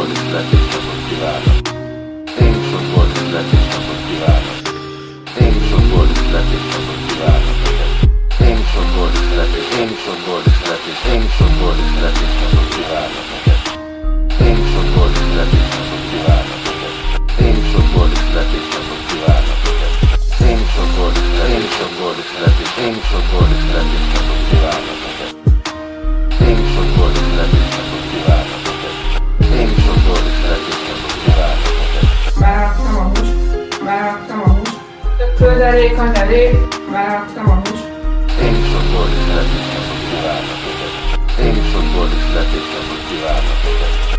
boldog születésnapot kívánok! Én is sok boldog születésnapot kívánok! Én is sok boldog születésnapot kívánok! Én is sok boldog születés, én is sok boldog születés, én is sok boldog születésnapot kívánok neked! Én is sok boldog születésnapot kívánok neked! Én is sok boldog születésnapot kívánok neked! Én is sok boldog születés, én is sok boldog születés, én is sok boldog születésnapot tök ködelék a elé, beraktam a húst. Én is sok boldog születésnapot kívánok neked! Én is sok boldog születésnapot kívánok neked!